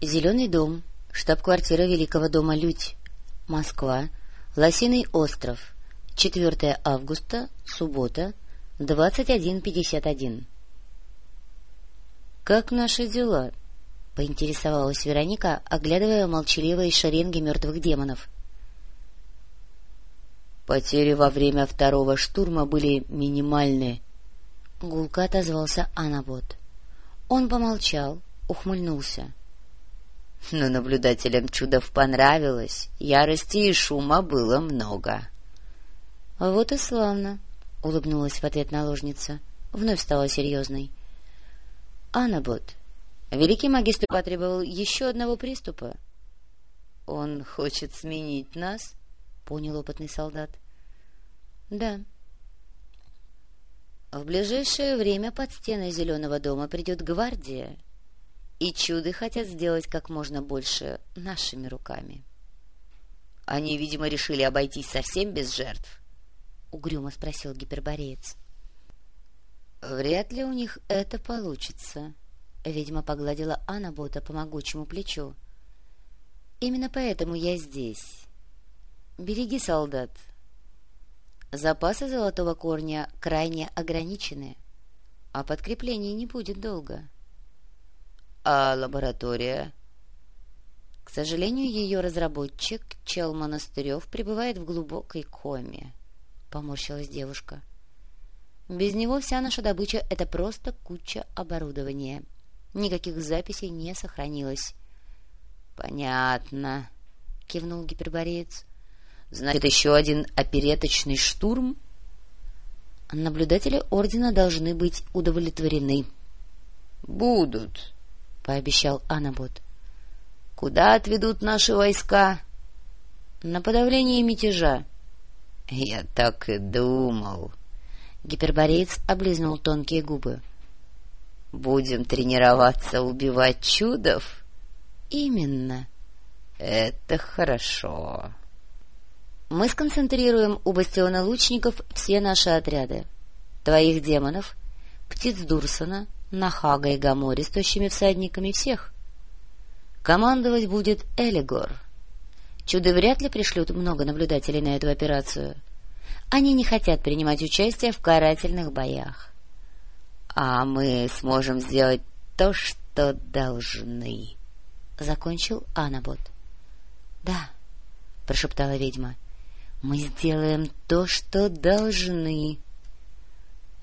Зеленый дом, штаб-квартира Великого дома «Людь», Москва, Лосиный остров, 4 августа, суббота, 21.51. — Как наши дела? — поинтересовалась Вероника, оглядывая молчаливые шеренги мертвых демонов. — Потери во время второго штурма были минимальны. Гулко отозвался Анабот. Он помолчал, ухмыльнулся. — Но наблюдателям чудов понравилось, ярости и шума было много. — Вот и славно, — улыбнулась в ответ наложница, вновь стала серьезной. — Анабот, великий магистр потребовал еще одного приступа. — Он хочет сменить нас? — понял опытный солдат. — Да. — в ближайшее время под стены Зеленого дома придет гвардия, и чуды хотят сделать как можно больше нашими руками. — Они, видимо, решили обойтись совсем без жертв? — угрюмо спросил гипербореец. — Вряд ли у них это получится, — ведьма погладила Анабота по могучему плечу. — Именно поэтому я здесь. Береги солдат, — Запасы золотого корня крайне ограничены, а подкреплений не будет долго. А лаборатория? К сожалению, ее разработчик, Чел Монастырев, пребывает в глубокой коме, — поморщилась девушка. Без него вся наша добыча — это просто куча оборудования. Никаких записей не сохранилось. — Понятно, — кивнул гипербореец. Значит, еще один опереточный штурм? Наблюдатели Ордена должны быть удовлетворены. — Будут, — пообещал Анабот. — Куда отведут наши войска? — На подавление мятежа. — Я так и думал. Гипербореец облизнул тонкие губы. — Будем тренироваться убивать чудов? — Именно. — Это хорошо. Мы сконцентрируем у бастиона лучников все наши отряды. Твоих демонов, птиц Дурсона, Нахага и Гамори с тощими всадниками всех. Командовать будет Элигор. Чуды вряд ли пришлют много наблюдателей на эту операцию. Они не хотят принимать участие в карательных боях. А мы сможем сделать то, что должны. Закончил Анабот. — Да, — прошептала ведьма. — мы сделаем то, что должны.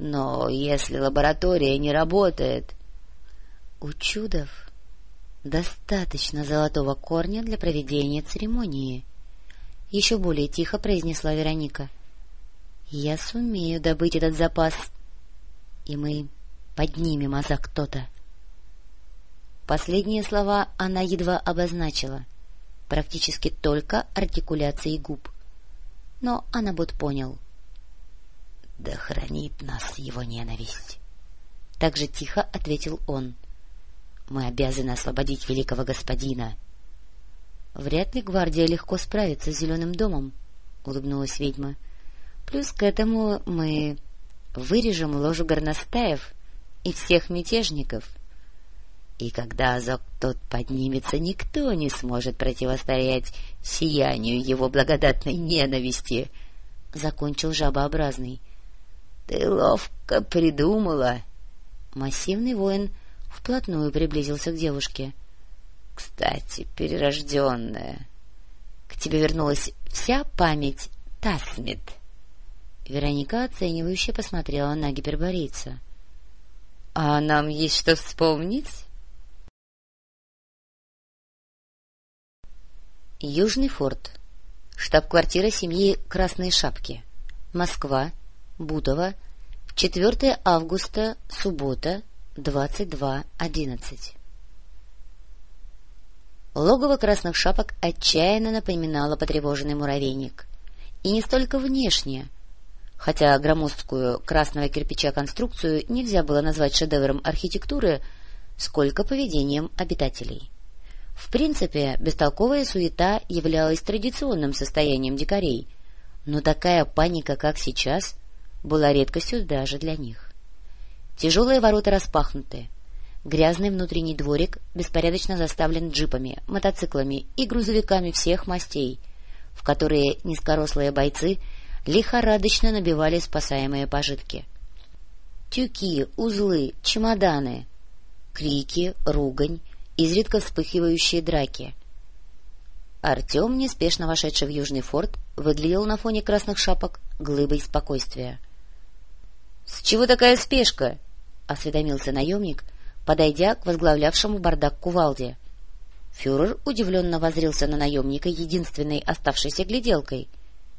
Но если лаборатория не работает... У чудов достаточно золотого корня для проведения церемонии. Еще более тихо произнесла Вероника. Я сумею добыть этот запас, и мы поднимем аза кто-то. Последние слова она едва обозначила, практически только артикуляцией губ — но Анабут понял. — Да хранит нас его ненависть! — так же тихо ответил он. — Мы обязаны освободить великого господина. — Вряд ли гвардия легко справится с зеленым домом, — улыбнулась ведьма. — Плюс к этому мы вырежем ложу горностаев и всех мятежников — и когда Азок тот поднимется, никто не сможет противостоять сиянию его благодатной ненависти, — закончил жабообразный. — Ты ловко придумала. Массивный воин вплотную приблизился к девушке. — Кстати, перерожденная, к тебе вернулась вся память Тасмит. Вероника оценивающе посмотрела на гиперборейца. — А нам есть что вспомнить? Южный форт. Штаб-квартира семьи Красной Шапки. Москва. Бутово. 4 августа. Суббота. 22.11. Логово Красных Шапок отчаянно напоминало потревоженный муравейник. И не столько внешне, хотя громоздкую красного кирпича конструкцию нельзя было назвать шедевром архитектуры, сколько поведением обитателей. В принципе, бестолковая суета являлась традиционным состоянием дикарей, но такая паника, как сейчас, была редкостью даже для них. Тяжелые ворота распахнуты. Грязный внутренний дворик беспорядочно заставлен джипами, мотоциклами и грузовиками всех мастей, в которые низкорослые бойцы лихорадочно набивали спасаемые пожитки. Тюки, узлы, чемоданы, крики, ругань, изредка вспыхивающие драки. Артем, неспешно вошедший в Южный форт, выглядел на фоне красных шапок глыбой спокойствия. — С чего такая спешка? — осведомился наемник, подойдя к возглавлявшему бардак кувалде. Фюрер удивленно возрился на наемника единственной оставшейся гляделкой.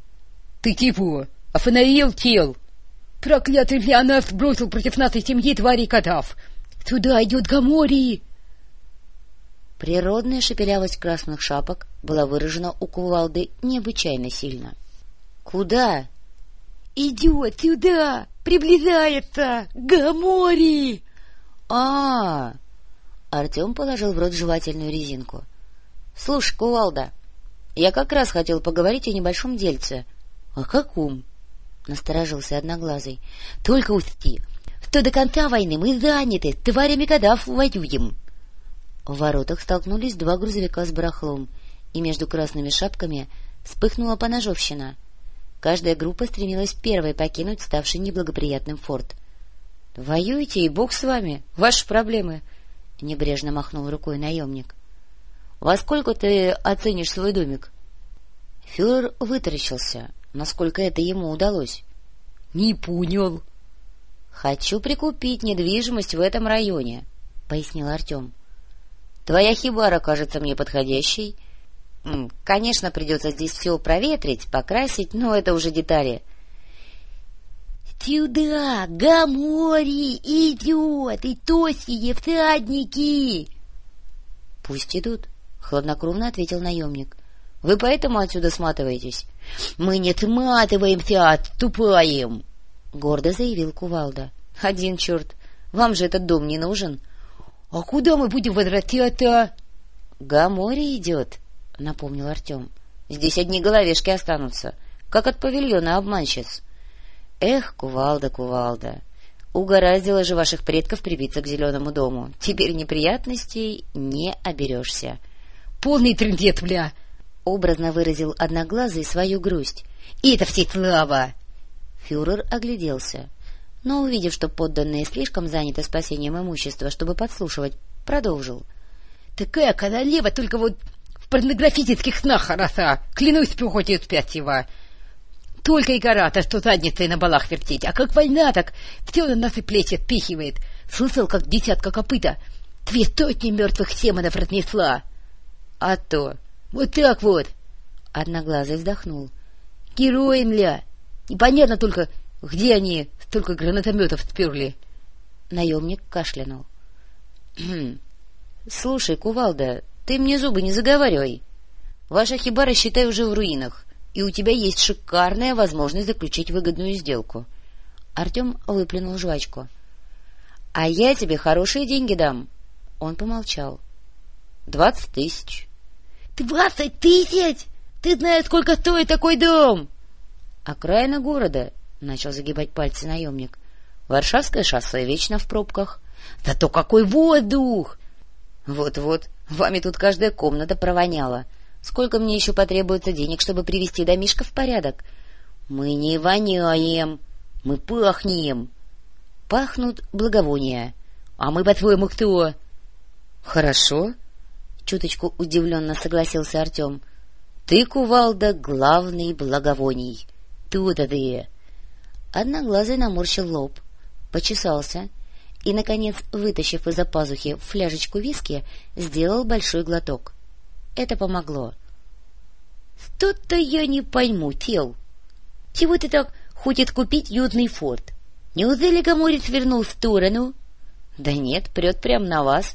— Ты кего? Афанаил тел! Проклятый Леонард бросил против нас и семьи твари катав! Туда идет Гаморий! Природная шепелявость красных шапок была выражена у кувалды необычайно сильно. — Куда? — Идет сюда! Приближается! Гаморий! а, -а, Артем положил в рот жевательную резинку. — Слушай, кувалда, я как раз хотел поговорить о небольшом дельце. — О каком? — насторожился Одноглазый. — Только учти, что до конца войны мы заняты, тварями кадав воюем. — в воротах столкнулись два грузовика с барахлом, и между красными шапками вспыхнула поножовщина. Каждая группа стремилась первой покинуть ставший неблагоприятным форт. — Воюете, и бог с вами, ваши проблемы! — небрежно махнул рукой наемник. — Во сколько ты оценишь свой домик? Фюрер вытаращился, насколько это ему удалось. — Не понял. — Хочу прикупить недвижимость в этом районе, — пояснил Артем. Твоя хибара кажется мне подходящей. Конечно, придется здесь все проветрить, покрасить, но это уже детали. — Сюда, Гамори идет, и тосие всадники! — Пусть идут, — хладнокровно ответил наемник. — Вы поэтому отсюда сматываетесь? — Мы не сматываемся, а отступаем! — гордо заявил Кувалда. — Один черт! Вам же этот дом не нужен. —— А куда мы будем возвращаться? — Гамори идет, — напомнил Артем. — Здесь одни головешки останутся, как от павильона обманщиц. Эх, кувалда, кувалда, угораздило же ваших предков прибиться к зеленому дому. Теперь неприятностей не оберешься. — Полный трындет, бля! — образно выразил Одноглазый свою грусть. — И это все слава! Фюрер огляделся но, увидев, что подданные слишком заняты спасением имущества, чтобы подслушивать, продолжил. — Такая королева только вот в порнографических снах хороша, клянусь пехоте спятьего. Только и гора-то, что задницей на балах вертеть, а как война, так все на нас и плечи отпихивает. Слышал, как десятка копыта две сотни мертвых семенов разнесла. — А то! Вот так вот! Одноглазый вздохнул. — Герои, мля! Непонятно только, где они только гранатометов сперли. Наемник кашлянул. — Слушай, кувалда, ты мне зубы не заговаривай. Ваша хибара, считай, уже в руинах, и у тебя есть шикарная возможность заключить выгодную сделку. Артем выплюнул жвачку. — А я тебе хорошие деньги дам. Он помолчал. — Двадцать тысяч. — Двадцать тысяч? Ты знаешь, сколько стоит такой дом? — Окраина города, начал загибать пальцы наемник. Варшавское шоссе вечно в пробках. Зато какой воздух! Вот-вот, вами тут каждая комната провоняла. Сколько мне еще потребуется денег, чтобы привести домишко в порядок? Мы не воняем, мы пахнем. Пахнут благовония. А мы, по-твоему, кто? Хорошо, чуточку удивленно согласился Артем. Ты, кувалда, главный благовоний. Туда ты. Одноглазый наморщил лоб, почесался и, наконец, вытащив из-за пазухи фляжечку виски, сделал большой глоток. Это помогло. — Что-то я не пойму, Тел. Чего ты так хочет купить юдный форт? Неужели Гаморец вернул сторону? — Да нет, прет прямо на вас.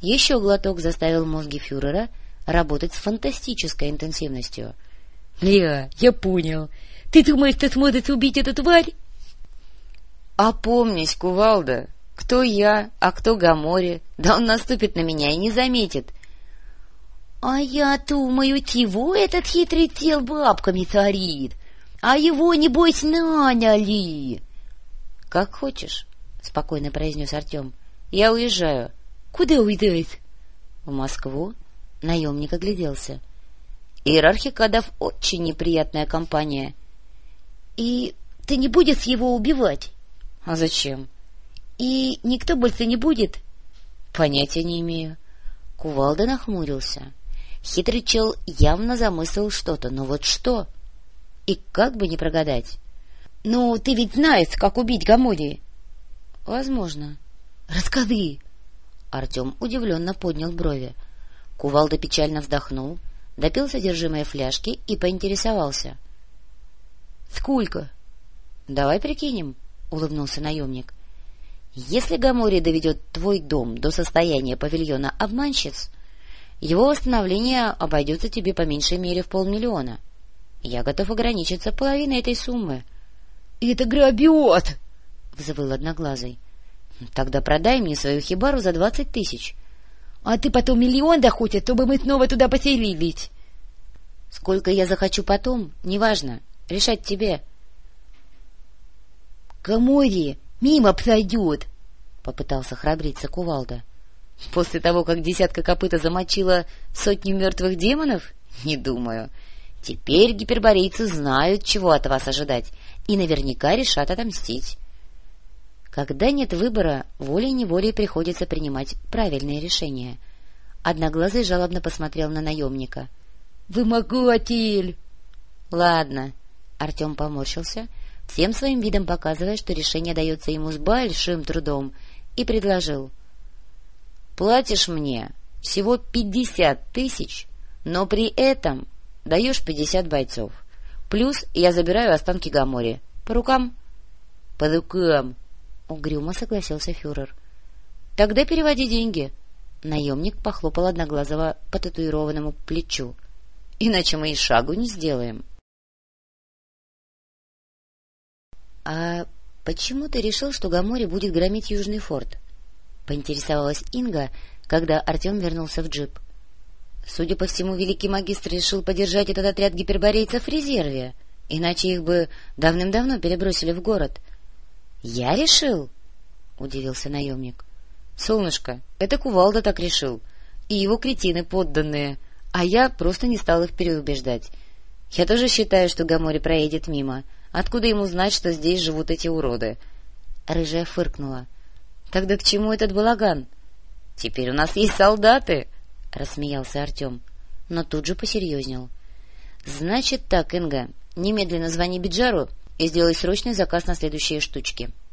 Еще глоток заставил мозги фюрера работать с фантастической интенсивностью. — Ля, я понял. Ты думаешь, ты сможешь убить эту тварь? — Опомнись, кувалда, кто я, а кто Гамори. Да он наступит на меня и не заметит. — А я думаю, чего этот хитрый тел бабками царит? А его, небось, наняли. — Как хочешь, — спокойно произнес Артем. — Я уезжаю. — Куда уезжает? — В Москву. Наемник огляделся. Иерархи кадов очень неприятная компания. — И ты не будешь его убивать? — А зачем? — И никто больше не будет? — Понятия не имею. Кувалда нахмурился. Хитрый чел явно замыслил что-то, но вот что? И как бы не прогадать? — Ну, ты ведь знаешь, как убить Гамори? — Возможно. — Расскажи. Артем удивленно поднял брови. Кувалда печально вздохнул, допил содержимое фляжки и поинтересовался. — Сколько? — Давай прикинем, — улыбнулся наемник. — Если Гамори доведет твой дом до состояния павильона обманщиц, его восстановление обойдется тебе по меньшей мере в полмиллиона. Я готов ограничиться половиной этой суммы. — Это грабиот! — взвыл одноглазый. — Тогда продай мне свою хибару за двадцать тысяч. — А ты потом миллион доходит, чтобы мы снова туда поселились. — Сколько я захочу потом, неважно. Решать тебе. — Гамори мимо пройдет, — попытался храбриться Кувалда. — После того, как десятка копыта замочила сотню мертвых демонов? Не думаю. Теперь гиперборейцы знают, чего от вас ожидать, и наверняка решат отомстить. Когда нет выбора, волей-неволей приходится принимать правильные решения. Одноглазый жалобно посмотрел на наемника. — Вымогатель! — Ладно. Артем поморщился, всем своим видом показывая, что решение дается ему с большим трудом, и предложил. — Платишь мне всего пятьдесят тысяч, но при этом даешь пятьдесят бойцов. Плюс я забираю останки Гамори. По рукам? — По рукам, — угрюмо согласился фюрер. — Тогда переводи деньги. Наемник похлопал Одноглазого по татуированному плечу. — Иначе мы и шагу не сделаем. — А почему ты решил, что Гамори будет громить Южный форт? — поинтересовалась Инга, когда Артем вернулся в джип. Судя по всему, великий магистр решил подержать этот отряд гиперборейцев в резерве, иначе их бы давным-давно перебросили в город. — Я решил? — удивился наемник. — Солнышко, это Кувалда так решил, и его кретины подданные, а я просто не стал их переубеждать. Я тоже считаю, что Гамори проедет мимо. Откуда ему знать, что здесь живут эти уроды? Рыжая фыркнула. — Тогда к чему этот балаган? — Теперь у нас есть солдаты! — рассмеялся Артем, но тут же посерьезнел. — Значит так, Инга, немедленно звони Биджару и сделай срочный заказ на следующие штучки. —